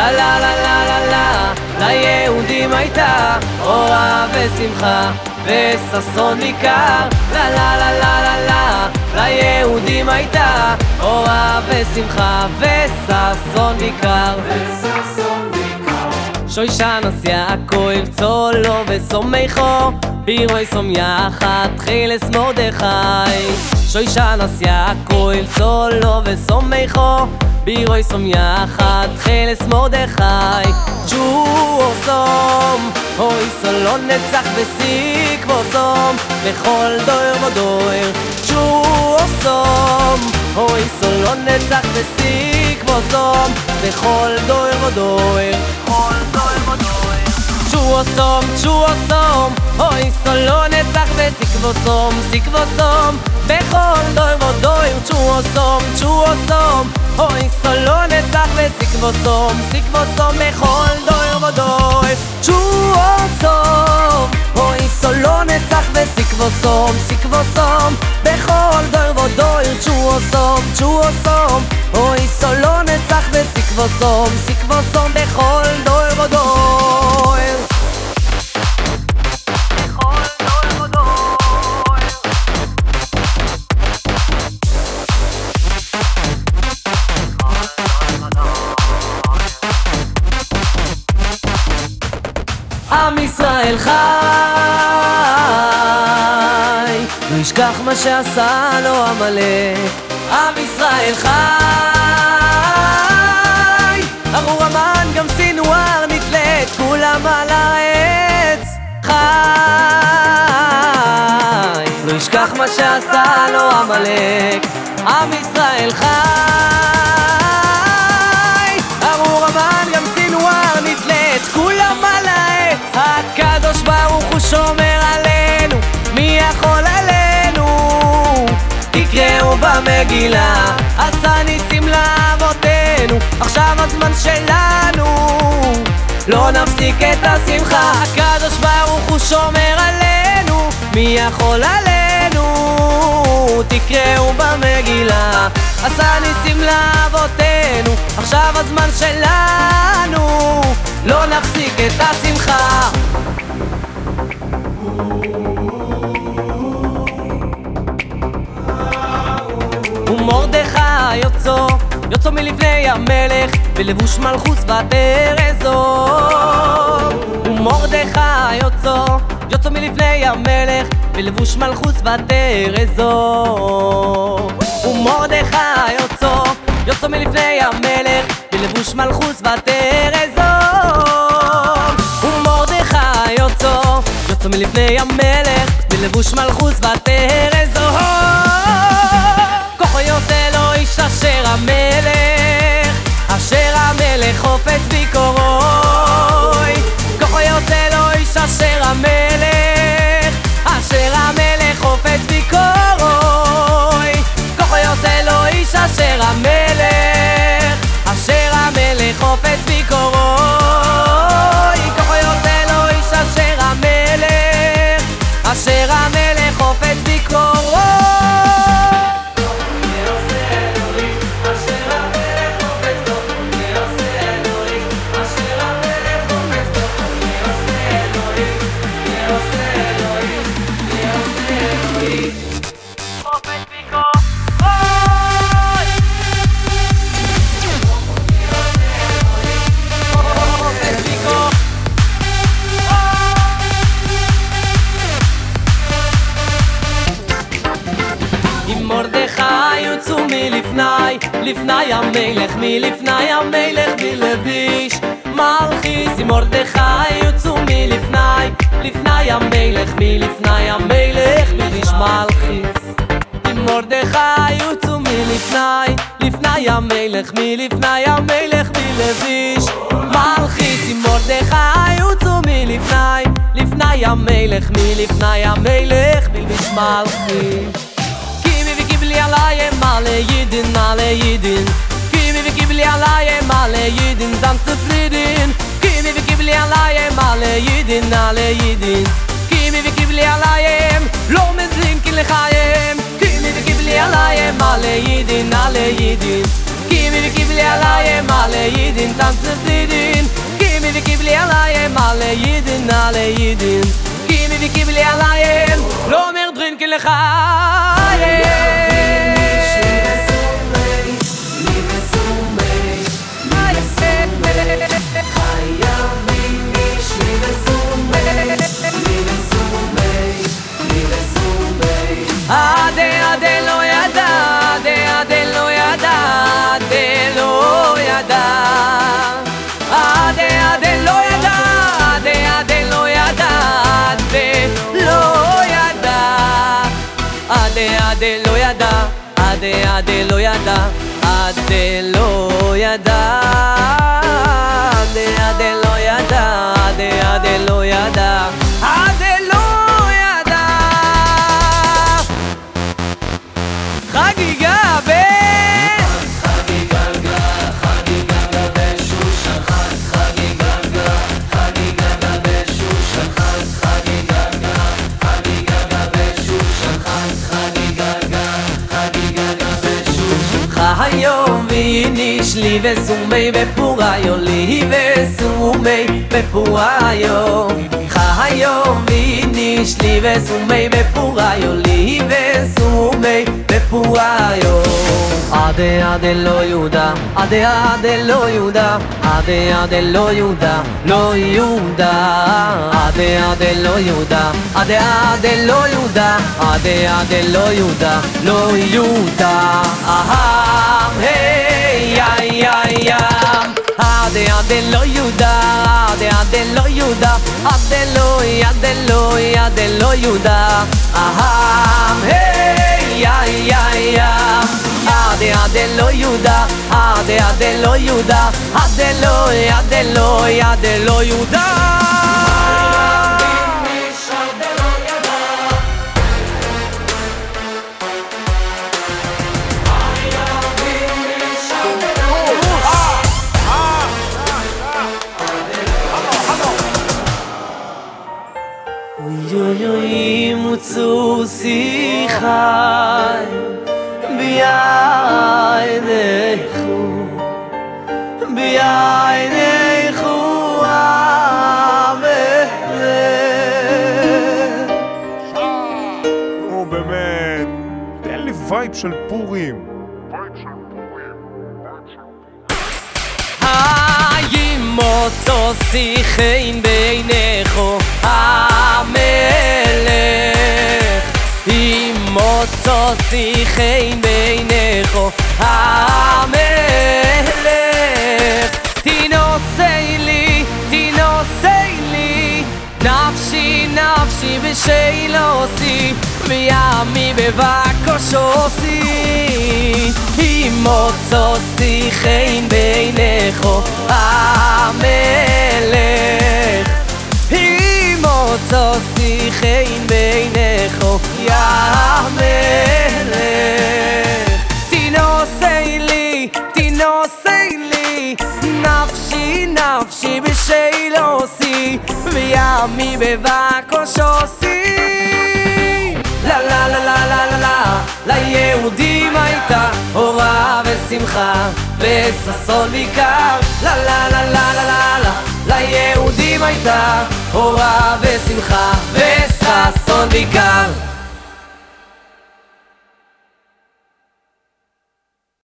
לה לה לה לה לה לה. ליהודים הייתה אורה ושמחה וששון ניכר לה לה לה לה לה לה. ליהודים הייתה אורה ושמחה וששון ניכר שוישנס יעקב צולו וסומכו. בירוי סום יחד חילס מרדכי שוישנס יעקב צולו וסומכו בירוי סום יחד חילס מרדכי צ'ור סום. אוי סולו נצח וסיק בוסום בכל דויר ודויר צ'ור סום. אוי סולו נצח וסיק בוסום בכל דויר ודויר Chuo som, chuo som Hoy solo netzach וסיכבו סום, סיכבו סום בכל דוי ודוי chuo som, chuo som Hoy solo netzach וסיכבו סום, סיכבו סום בכל דוי ודוי chuo som Hoy solo netzach וסיכבו סום, סיכבו סום בכל דוי ודוי chuo som, chuo som Hoy solo netzach וסיכבו סום, סיכבו סום בכל דוי ודוי ישראל חי. לא ישכח מה שעשה לו עמלק. עם ישראל חי. ארור המן גם סינואר נתלית כולם על העץ חי. לא ישכח מה שעשה לו עמלק. עם ישראל חי במגילה עשה ניסים לאבותינו עכשיו הזמן שלנו. לא נפסיק את השמחה הקדוש ברוך הוא שומר עלינו מי יכול עלינו? תקראו במגילה עשה ניסים לאבותינו עכשיו הזמן שלנו. לא נפסיק את השמחה יוצא, יוצא מלפני המלך, בלבוש מלכוס ותרזו. ומרדכי יוצא, יוצא מלפני המלך, בלבוש מלכוס ותרזו. ומרדכי יוצא, יוצא מלפני המלך, בלבוש מלכוס ותרזו. ומרדכי יוצא, יוצא מלפני המלך, בלבוש מלכוס ותרזו. אשר המלך חופץ ביקורוי. מלפני, לפני המלך, מלפני המלך בלביש מלכיס. עם מרדכי יוצאו מלפני, לפני המלך, מלפני המלך בלביש מלכיס. עם מרדכי יוצאו מלפני, לפני המלך, מלפני המלך בלביש מלכיס. עם מרדכי יוצאו מלפני, לפני המלך, מלפני המלך בלביש מלכיס. Gibli alaye male yidin ale yidin Kimi vi gibli alaye male yidin dan zufrieden Kimi vi gibli alaye male yidin ale yidin Kimi vi gibli alaye lo men drinkin le khayem Kimi vi gibli alaye male yidin ale yidin Kimi vi kibli alaye male yidin tam tsdidin Kimi vi kibli alaye male yidin ale yidin Kimi vi kibli alaye lo mer drin kel khaye עד לא ידע, עד עד לא ידע, עד לא ידע, היום ויני שלי וסומי בפוריו לי וסומי בפוריו היום ויני שלי וסומי בפוריו לי וסומי בפוריו Adea ade lo iuda, Adea ade lo iuda, Adea ade lo iuda, lo iuda, ade ade lo iuda, Adea ade iuda, ade ade iuda, lo iuda, aham, hey, ay, ay, ay, ade ade iuda, ade ade iuda, לא יהודה אהם היי יא יא יא עדה עדה לא יהודה עדה עדה לא יהודה עדה לא עדה לא עדה לא יהודה Yo yo שיחי zu sich hay נו באמת, תן לי וייב של פורים. האם bemet שיחי vibe purim עושי חיין בעיניכו המלך. תינוסי לי, תינוסי לי. נפשי, נפשי בשל עושי מימי בבקוש עושי אם עושו שיחיין בעיניכו המלך. אם עושו שיחיין בעיניכו ימי וימי בבקשוסי לה לה לה לה לה לה לה ליהודים הייתה אורה ושמחה וששון בעיקר לה לה לה לה לה לה לה ליהודים הייתה אורה ושמחה וששון בעיקר